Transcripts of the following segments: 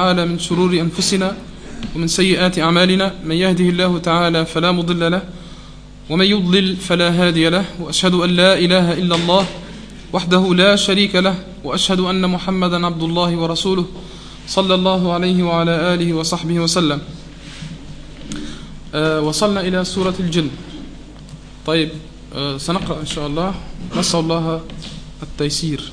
تعالى من شرور أنفسنا ومن سيئات أعمالنا من يهده الله تعالى فلا مضل له ومن يضلل فلا هادي له وأشهد أن لا إله إلا الله وحده لا شريك له وأشهد أن محمدا عبد الله ورسوله صلى الله عليه وعلى آله وصحبه وسلم. آه وصلنا إلى سورة الجن. طيب آه سنقرأ إن شاء الله. نسأل الله التيسير.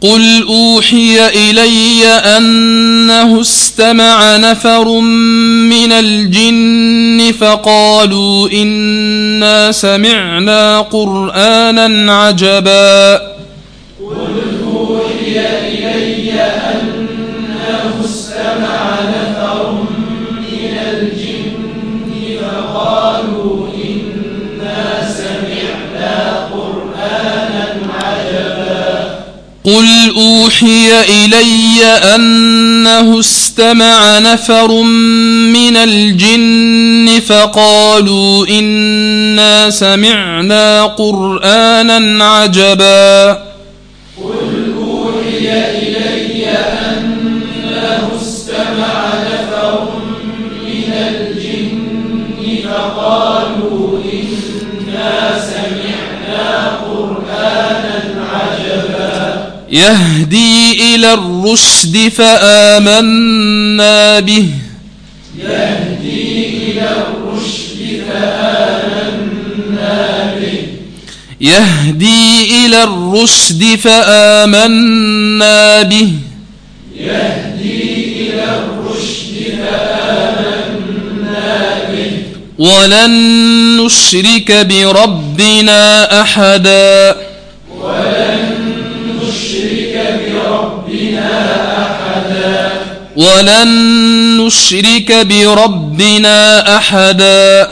قل أوحي إلي أنه استمع نفر من الجن فقالوا إنا سمعنا قرآنا عجبا قل أوحي إلي أنه استمع نفر من الجن فقالوا إنا سمعنا قرآنا عجبا يهدي إلى الرشد فآمنا به. يهدي إلى الرشد فآمنا به. يهدي إلى الرشد فآمنا به يهدي إلى الرشد فآمنا به ولن نشرك بربنا أحدا. أحدا ولن نشرك بربنا أحدا.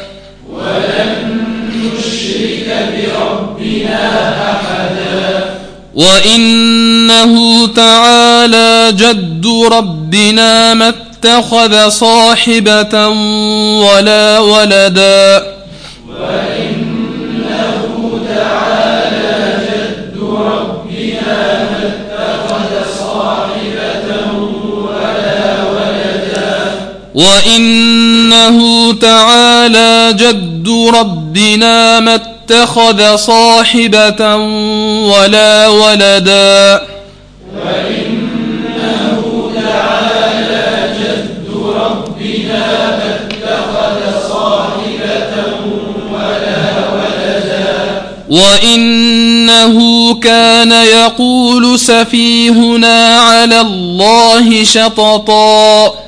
ولن نشرك بربنا أحدا وإنه تعالى جد ربنا ما اتخذ صاحبة ولا ولدا. وإنه وإنه تعالى جد ربنا ما اتخذ صاحبة ولا ولدا وإنه ربنا ما اتخذ صاحبة ولا ولدا وإنه كان يقول سفيهنا على الله شططا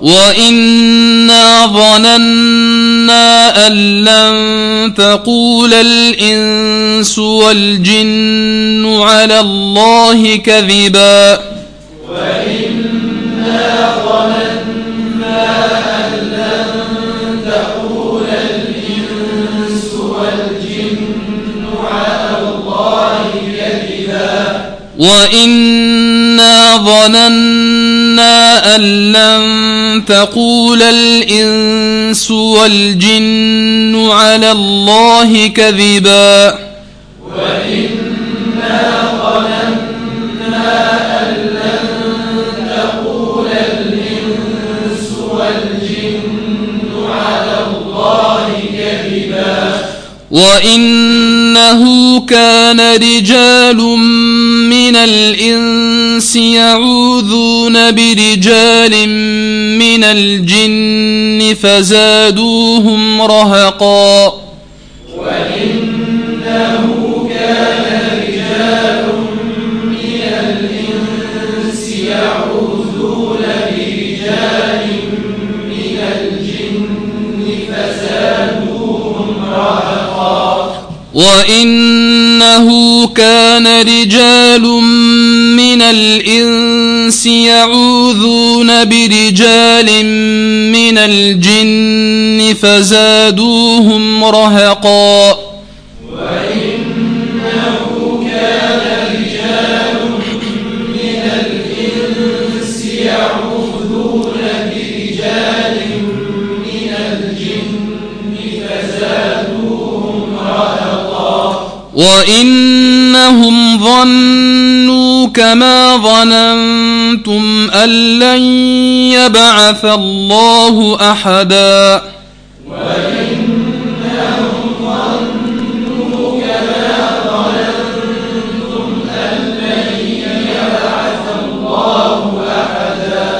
وإنا ظننا أن لن تقول الإنس والجن على الله كذبا وإنا ظننا أن لن تقول الإنس والجن على الله كذبا وإنا ظننا أن لن تقول الإنس والجن على الله كذبا. وإنا ظننا وانه كان رجال من الانس يعوذون برجال من الجن فزادوهم رهقا وانه كان رجال من الانس يعوذون برجال من الجن فزادوهم وإنه كان رجال من الإنس يعوذون برجال من الجن فزادوهم رهقا وإنهم ظنوا كما ظننتم أن لن يبعث الله أحدا وإنهم ظنوا كما ظننتم يبعث الله أحدا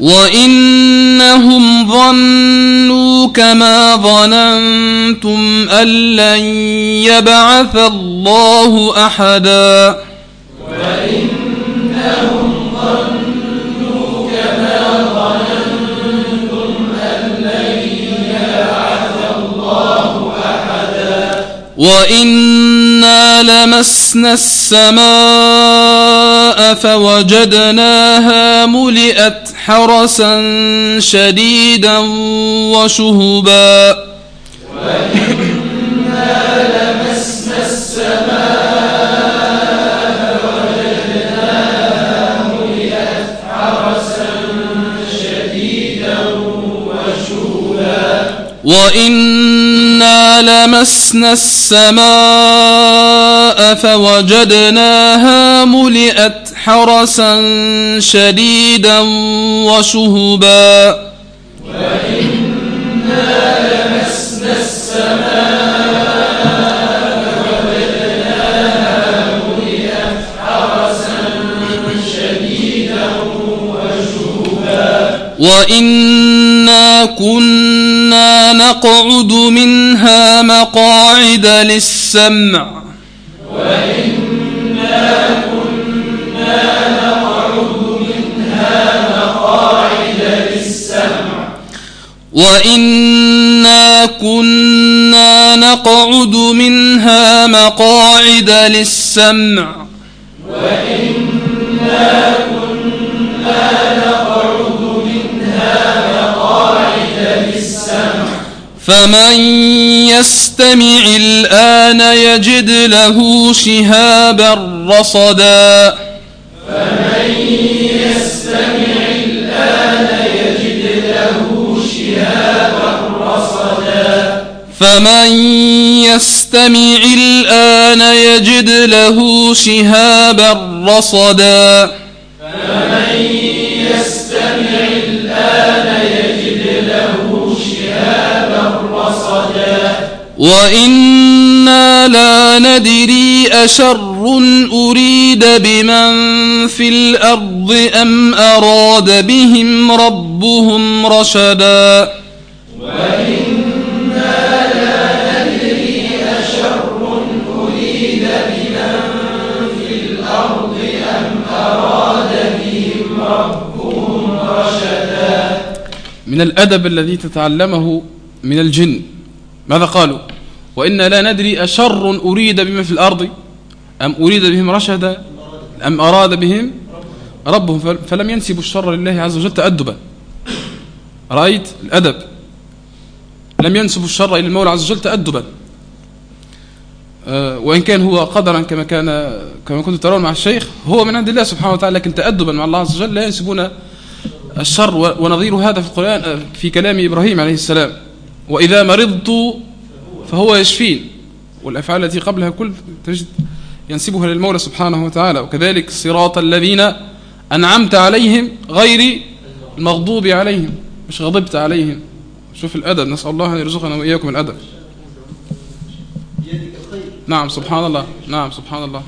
وإنهم ظنوا كما ظننتم أن لن يبعث الله أحدا وإنهم ظنوا كما ظننتم أن لن يبعث الله أحدا وإنا لمسنا السماء فوجدناها ملئت حرسا شديدا وشهبا. وإنا لمسنا السماء حرسا شديدا وشهبا وإنا لمسنا السماء فوجدناها ملئت حرسا شديدا وشهبا. وإنا لمسنا السماء فوجدناها ملئت حرسا شديدا وشهبا وإنا كنا نقعد منها مقاعد للسمع. وإنا وإنا كنا نقعد منها مقاعد للسمع وإنا كنا نقعد منها مقاعد للسمع فمن يستمع الآن يجد له شهابا رصدا فمن يستمع الآن يجد له شهابا رصدا. فمن يستمع الآن يجد له شهابا رصدا فمن يستمع الآن يجد له شهابا رصدا وإنا لا ندري أشر أريد بمن في الأرض أم أراد بهم ربهم رشدا وإنا لا ندري أشر أريد بمن في الأرض أم أراد بهم ربهم رشدا من الأدب الذي تتعلمه من الجن. ماذا قالوا؟ وإنا لا ندري أشر أريد بمن في الأرض. أم أريد بهم رشدا؟ أم أراد بهم ربهم؟ فل- فلم ينسبوا الشر لله عز وجل تأدبا. رأيت الأدب. لم ينسبوا الشر إلى المولى عز وجل تأدبا. آه، وإن كان هو قدرا كما كان كما كنتم ترون مع الشيخ هو من عند الله سبحانه وتعالى لكن تأدبا مع الله عز وجل لا ينسبون الشر. ونظير هذا في القرآن آه، في كلام إبراهيم عليه السلام. وإذا مرضت فهو يشفين. والأفعال التي قبلها كل تجد ينسبها للمولى سبحانه وتعالى. وكذلك صراط الذين أنعمت عليهم غير المغضوب عليهم. مش غضبت عليهم. شوف الأدب. نسأل الله أن يرزقنا وإياكم الأدب. نعم سبحان الله. نعم سبحان الله.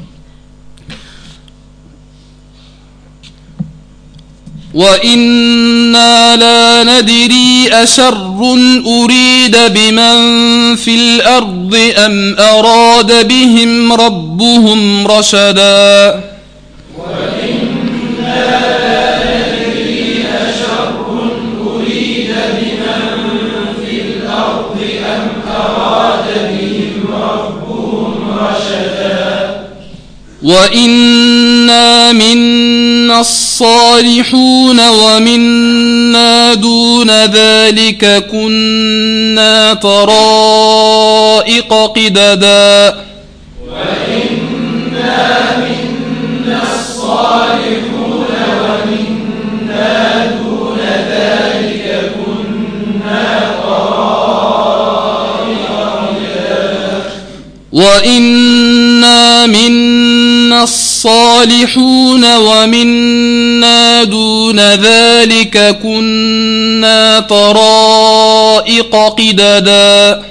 وإنا لا ندري أشر أريد بمن في الأرض أم أراد بهم ربهم رشدا وإنا منا الصالحون ومنا دون ذلك كنا طرائق قددا وإنا منا الصالحون ومنا دون ذلك كنا طرائق قددا وإنا منا الصالحون ومنا دون ذلك كنا طرائق قددا.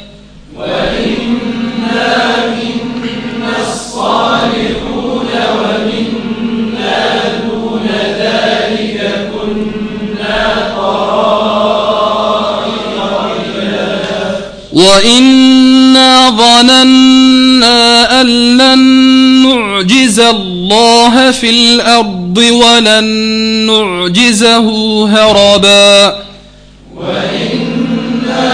وإنا منا الصالحون ومنا دون ذلك كنا قددا وإنا ظننا أن لن نعجز الله في الأرض ولن نعجزه هربا. وإنا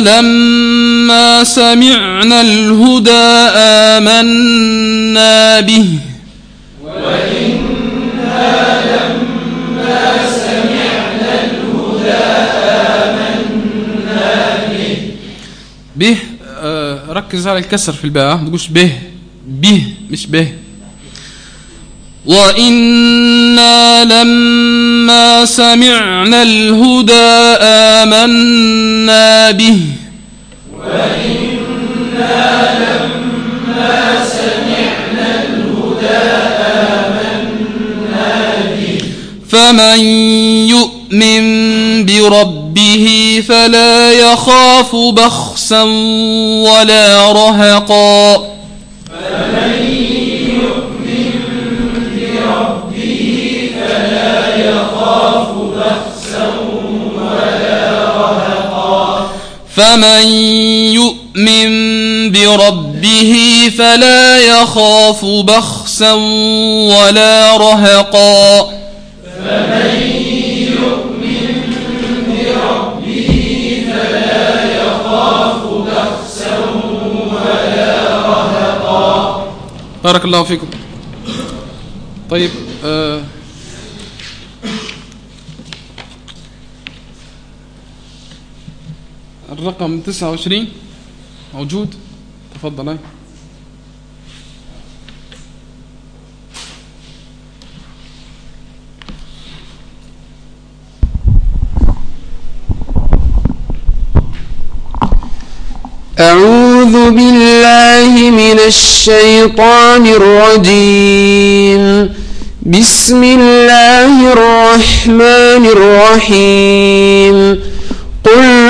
لما سمعنا الهدى آمنا به. وإنا لما سمعنا الهدى آمنا به. به آه ركز على الكسر في الباء ما تقولش به به مش به. وإنا لما سمعنا الهدى آمنا به وإنا لما سمعنا الهدى آمنا به فمن يؤمن بربه فلا يخاف بخسا ولا رهقا فمن يؤمن بربه فلا يخاف بخسا ولا رهقا. فمن يؤمن بربه فلا يخاف بخسا ولا رهقا بارك الله فيكم. طيب آه الرقم 29 موجود؟ تفضل. هاي أعوذ بالله من الشيطان الرجيم. بسم الله الرحمن الرحيم. قل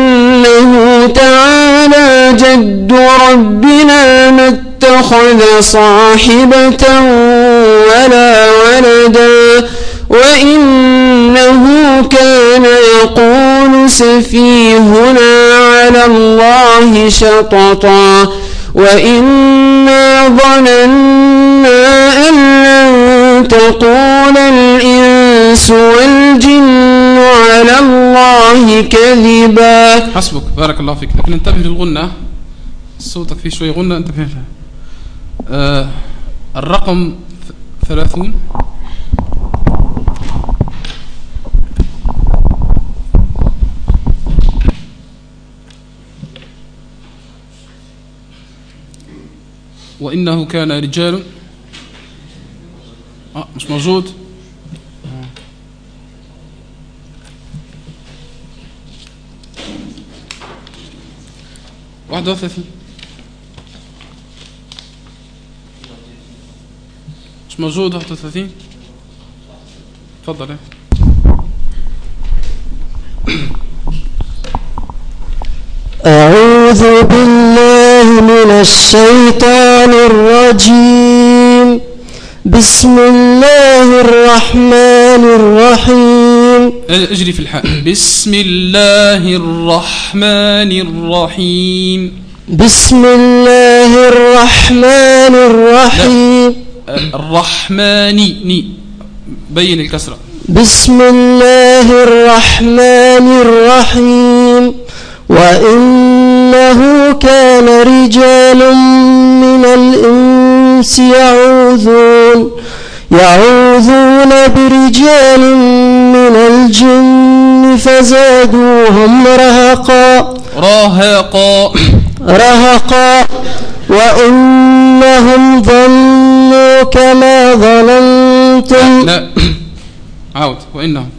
جد ربنا ما اتخذ صاحبة ولا ولدا وإنه كان يقول سفيهنا على الله شططا وإنا ظننا أن لن تقول الإنس والجن على الله كذبا. حسبك بارك الله فيك. لكن انتبه للغنة. صوتك فيه شوية غنة انتبه لها آه الرقم ثلاثون. وإنه كان رجال. آه مش موجود. واحد وثلاثين. موجود واحد وثلاثين؟ تفضل. أعوذ بالله من الشيطان الرجيم. بسم الله الرحمن الرحيم. اجري في الحاء. بسم الله الرحمن الرحيم. بسم الله الرحمن الرحيم. الرحمن ني بين الكسرة. بسم الله الرحمن الرحيم. وإنه كان رجال من الإنس يعوذون يعوذون برجال من الجن فزادوهم رهقا. رهقا. رهقا. وإنهم ظنوا كما ظننتم. لا. عود وإنهم.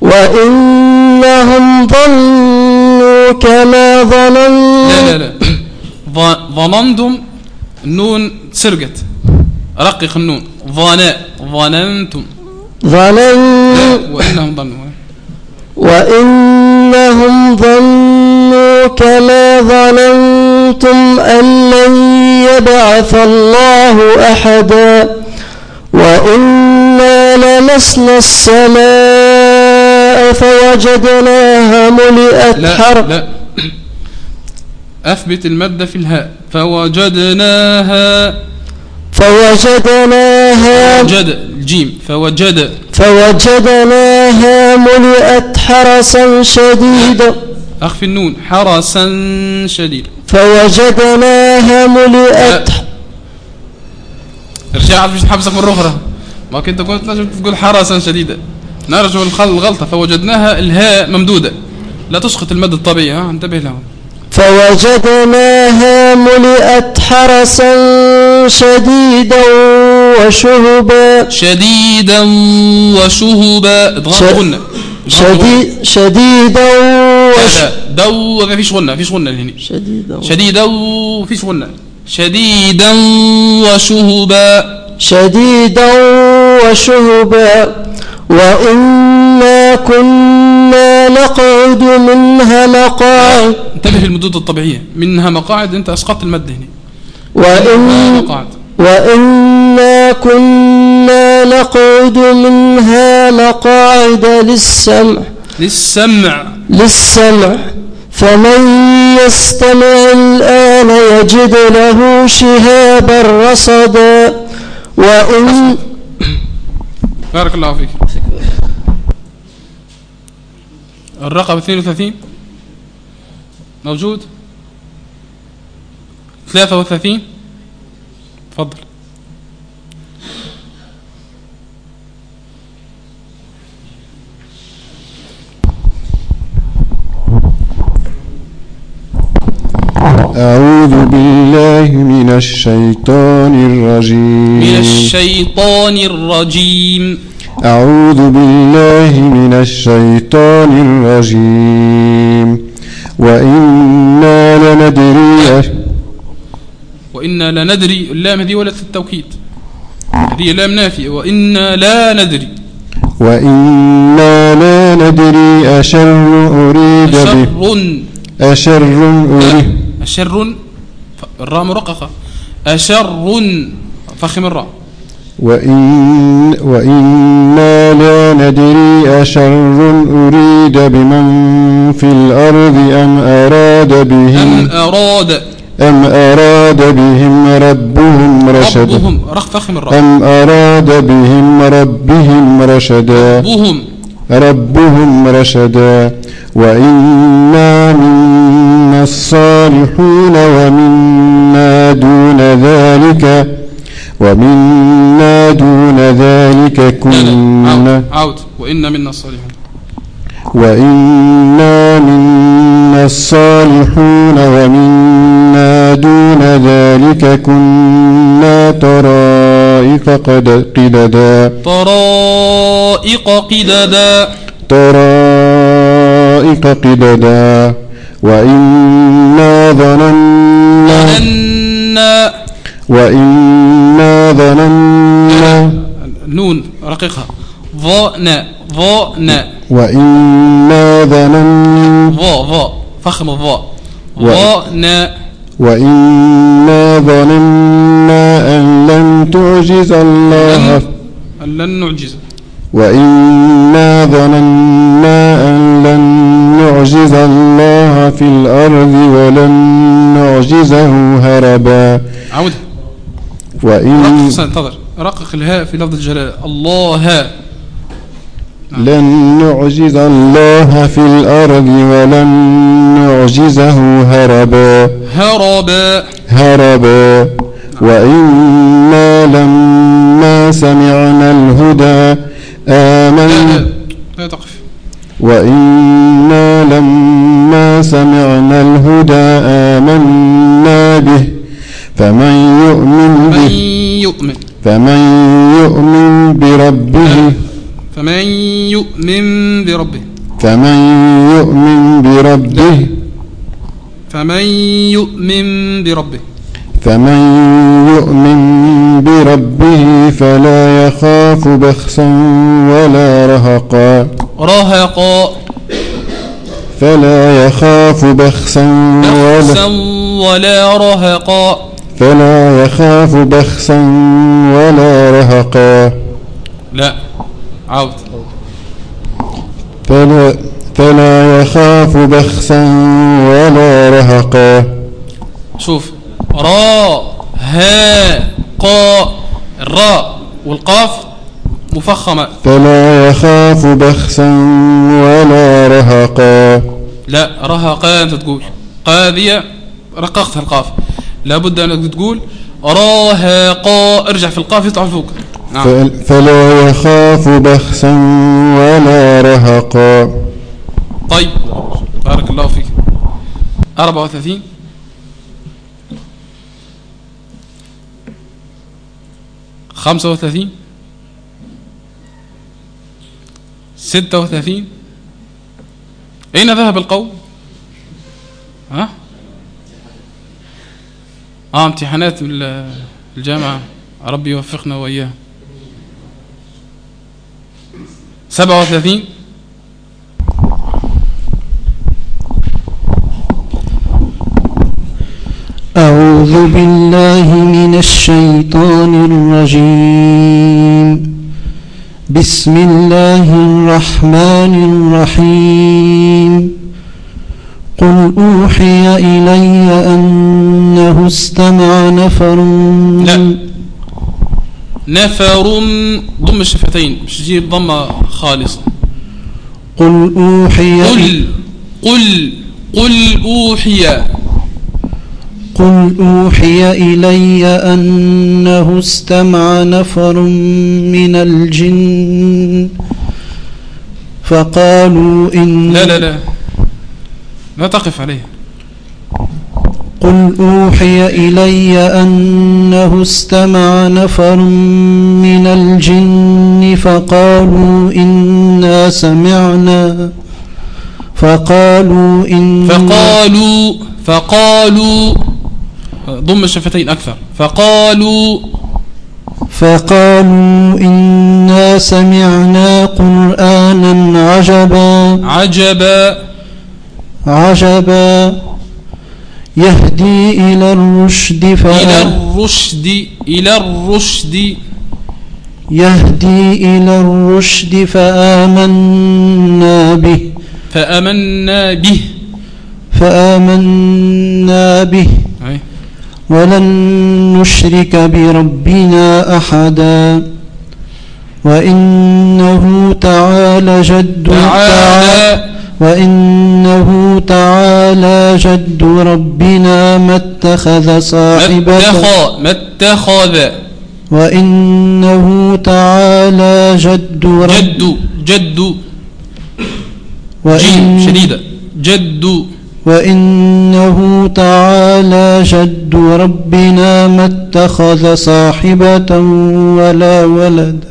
وإنهم ظنوا كما ظننتم لا لا لا. ظننتم النون سرقت. رقق النون. ظناء ظننتم. ظننتم وإنهم ظنوا. وإنهم ظنوا كما ظننتم أن لن يبعث الله أحدا وإنا لمسنا السماء فوجدناها ملئت حر لا. أثبت المادة في الهاء. فوجدناها فوجدناها وجد الجيم. فوجد. فوجدناها ملئت حرسا شديدا أخفي النون. حرسا شديدا فوجدناها ملئت ارجع عاد حبسك مرة أخرى. ما كنت قلت لازم تقول حرسا شديدا نرجو الغلطة. فوجدناها الهاء ممدودة. لا تسقط المد الطبيعي. ها انتبه له فوجدناها ملئت حرسا شديدا وشهبا. شديدا وشهبا. اضغط غنة. شديد شديدا وش دو ما فيش غنة فيش غنة هنا. شديدا. شديدا وفيش غنة. شديدا وشهبا. شديدا وشهبا. وإنا كنا نقعد منها مقاعد. انتبه للمدود الطبيعية. منها مقاعد انت أسقطت المد هنا. وإن مقاعد. وإنا كنا نقعد منها مقاعد للسمع. للسمع. للسمع. فمن يستمع الآن يجد له شهابا رصدا وإن بارك الله فيك. الرقم 32 موجود؟ 33 تفضل. أعوذ بالله من الشيطان الرجيم. من الشيطان الرجيم. أعوذ بالله من الشيطان الرجيم. وإنا لندري وإنا لا ندري اللام هذه ولت التوكيد. هذه لام نافية. وإنا لا ندري. وإنا لا ندري أشر أريد به. شر أشر أريد أشر الراء مرققة أشر فخم الراء. وإن وإنا لا ندري أشر أريد بمن في الأرض أم أراد أم بهم أراد. أم أراد بهم ربهم رشدا. ربهم. رخ فخم الراء. أم أراد بهم ربهم رشدا. ربهم. ربهم رشدا. وإنا منا الصالحون ومنا دون ذلك ومنا دون ذلك كنا. عود, عود وإن منا الصالحون. وإنا منا الصالحون ومنا دون ذلك كنا. طرائق قد قددا. طرائق قددا. طرائق قددا وإنا ظننا ظننا. وإنا ظننا نون رقيقها ظن ظن. وإنا ظننا ظا ظا فخم الظاء و- ظن. وإنا ظننا أن لن تعجز الله. لن لن نعجز وإنا ظننا أن لن نعجز الله في الأرض ولن نعجزه هربا عودها وإن رقق انتظر. رقق الهاء في لفظ الجلالة الله. لن نعجز الله في الأرض ولن نعجزه هربا هربا. هربا وإنا لما سمعنا الهدى لا آمنا لا لا تقف. وإنا لما سمعنا الهدى آمنا به. فمن يؤمن من به يؤمن. فمن يؤمن بربه. فمن يؤمن بربه. فمن يؤمن بربه. فمن يؤمن بربه. فمن يؤمن بربه فلا يخاف بخسا ولا رهقا. رهقا. فلا يخاف بخسا ولا ولا رهقا. فلا يخاف بخسا ولا رهقا. لا. عود فلا فلا يخاف بخسا ولا رهقا. شوف. را ها قا الراء والقاف مفخمة. فلا يخاف بخسا ولا رهقا. لا رهقا أنت تقول. قاذية رققتها القاف. لابد أنك تقول راهقا. ارجع في القاف يطلع فوق. نعم. فل- فلا يخاف بخسا ولا رهقا. طيب. بارك الله فيك. 34 35 36 أين ذهب القوم؟ ها؟ آه امتحانات ال- الجامعة. ربي يوفقنا وإياه 37 أعوذ بالله من الشيطان الرجيم. بسم الله الرحمن الرحيم. قل أوحي إلي أنه استمع نفر. لا. نفر ضم الشفتين مش تجيب ضمة خالصة قل أوحي قل قل قل أوحي. قل أوحي إلي أنه استمع نفر من الجن فقالوا إن لا لا لا. لا تقف عليه. قل أوحي إلي أنه استمع نفر من الجن فقالوا إنا سمعنا فقالوا إن فقالوا فقالوا ضم الشفتين أكثر. فقالوا فقالوا إنا سمعنا قرآنا عجبا. عجبا. عجبا. يهدي إلى الرشد إلى فآ الرشد إلى الرشد. يهدي إلى الرشد فآمنا به. فأمنا به. فآمنا به. ولن نشرك بربنا أحدا. وإنه تعالى جد تعالى. وإنه تعالى جد ربنا ما اتخذ صاحبة. ما اتخذ وإنه تعالى جد رب. جد جد. وإن شديدة. جد. وإنه تعالى جد ربنا ما اتخذ صاحبة ولا ولد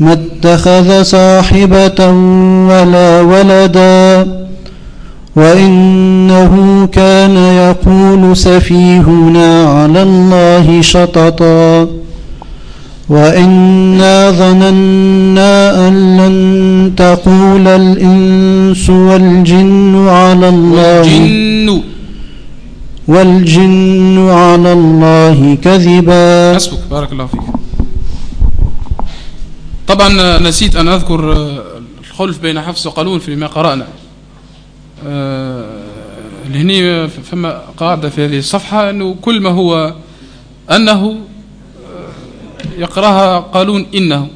ما اتخذ صاحبة ولا ولدا وإنه كان يقول سفيهنا على الله شططا وإنا ظننا أن لن تقول الإنس والجن على الله والجن والجن على الله كذبا حسبك بارك الله فيك. طبعا نسيت أن أذكر آه، الخلف بين حفص وقالون فيما قرأنا. آه، اللي هني فما قاعدة في هذه الصفحة أنه كل ما هو أنه يقرأها قالون إنه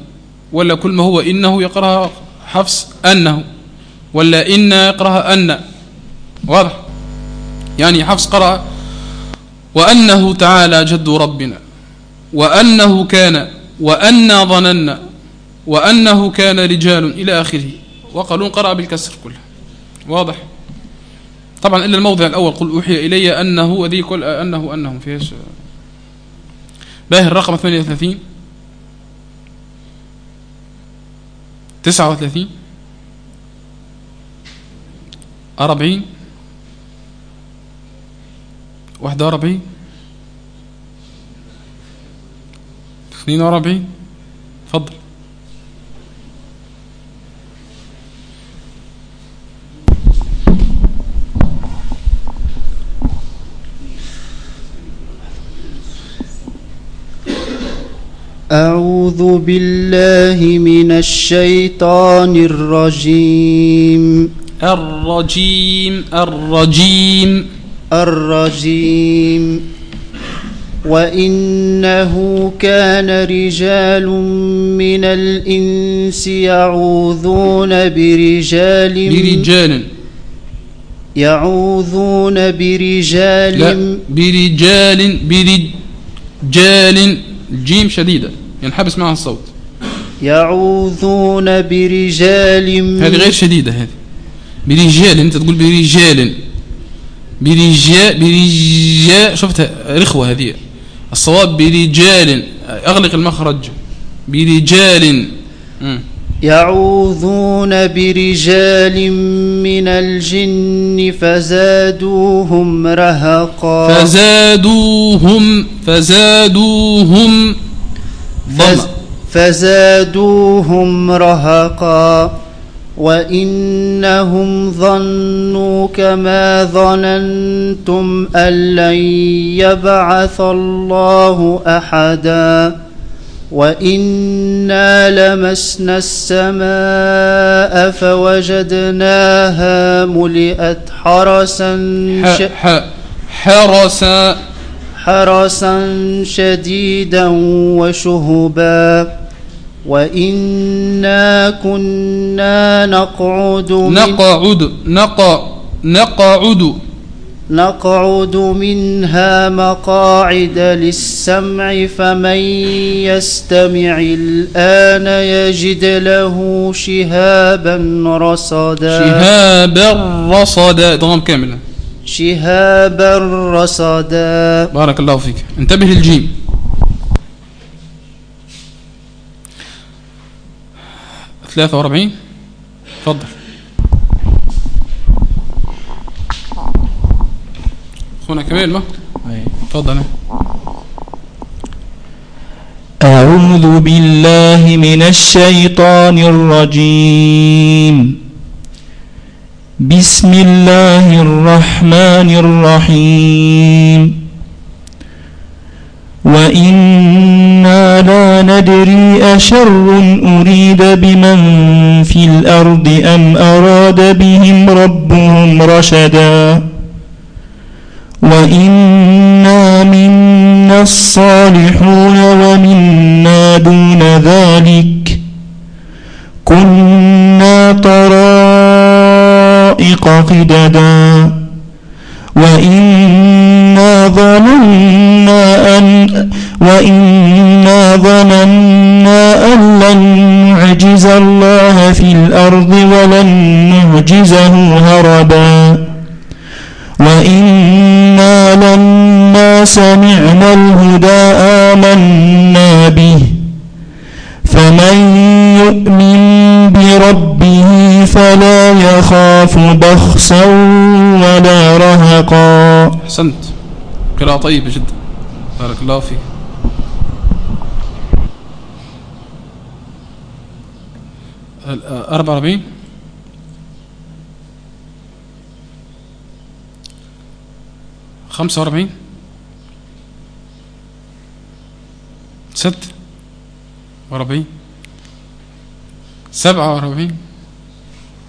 ولا كل ما هو إنه يقرأها حفص أنه ولا إن يقرأها أن. واضح؟ يعني حفص قرأ وأنه تعالى جد ربنا وأنه كان وأنا ظننا وأنه كان رجال إلى آخره وقالون قرأ بالكسر كله. واضح؟ طبعا إلا الموضع الأول قل أوحي إلي أنه وذي كل أنه أنه فيش باهر الرقم 38 39 40 41 42 تفضل أعوذ بالله من الشيطان الرجيم. الرجيم الرجيم. الرجيم. وإنه كان رجال من الإنس يعوذون برجال برجال. يعوذون برجال لا برجال برجال. الجيم شديدة. ينحبس معها الصوت. يعوذون برجال هذه غير شديدة هذه. برجال أنت تقول برجال. برجال برجال. شفت رخوة هذه. الصواب برجال. أغلق المخرج. برجال. مم. يعوذون برجال من الجن فزادوهم رهقا. فزادوهم فزادوهم فز فزادوهم رهقا وإنهم ظنوا كما ظننتم أن لن يبعث الله أحدا وإنا لمسنا السماء فوجدناها ملئت حرسا. ح ح حرسا حرسا شديدا وشهبا وإنا كنا نقعد من نقعد نقع نقعد. نقعد منها مقاعد للسمع فمن يستمع الآن يجد له شهابا رصدا. شهابا رصدا. ضم كامل شهابا رصدا. بارك الله فيك. انتبه للجيم. ثلاثة وأربعين. تفضل. أخونا كمال ما؟ تفضل. أعوذ بالله من الشيطان الرجيم. بسم الله الرحمن الرحيم. وإنا لا ندري أشر أريد بمن في الأرض أم أراد بهم ربهم رشدا. وإنا منا الصالحون ومنا دون ذلك. كنا طرائق قددا وإنا ظننا أن وإنا ظننا أن لن نعجز الله في الأرض ولن نعجزه هربا. وإنا إذا سمعنا الهدى آمنا به. فمن يؤمن بربه فلا يخاف بخسا ولا رهقا. أحسنت. قراءة طيبة جدا. بارك الله فيك. أربعة وأربعين خمسة وأربعين ست وأربعين سبعة وأربعين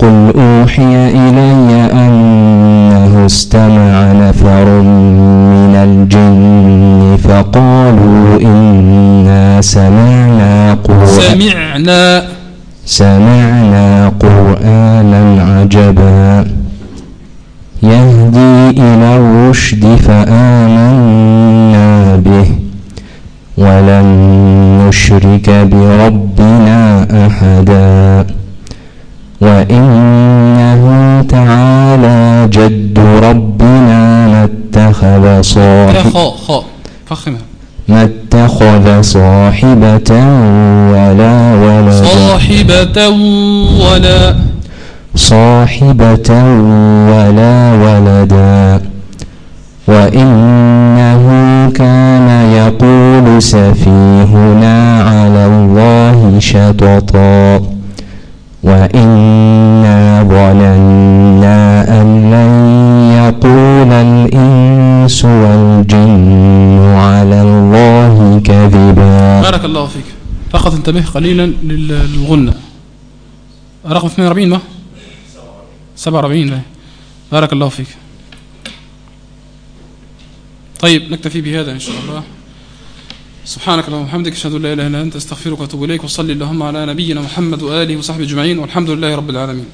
قل أوحي إلي أنه استمع نفر من الجن فقالوا إنا سمعنا قرآنا سمعنا. سمعنا قرآنا عجبا. يهدي إلى الرشد فآمنا به. ولن نشرك بربنا أحدا. وإنه تعالى جد ربنا ما اتخذ صاحب فخمها ما اتخذ صاحبة ولا ولدا. صاحبة ولا. صاحبة ولا ولدا. وإنه كان يقول سفيهنا على الله شططا. وإنا ظننا أن لن يقول الإنس والجن على الله كذبا. بارك الله فيك. فقط انتبه قليلا للغنة. رقم 42 ما؟ 47 لا. بارك الله فيك. طيب نكتفي بهذا إن شاء الله. سبحانك اللهم وبحمدك أشهد أن لا إله إلا أنت أستغفرك وأتوب إليك وصلي اللهم على نبينا محمد وآله وصحبه أجمعين والحمد لله رب العالمين.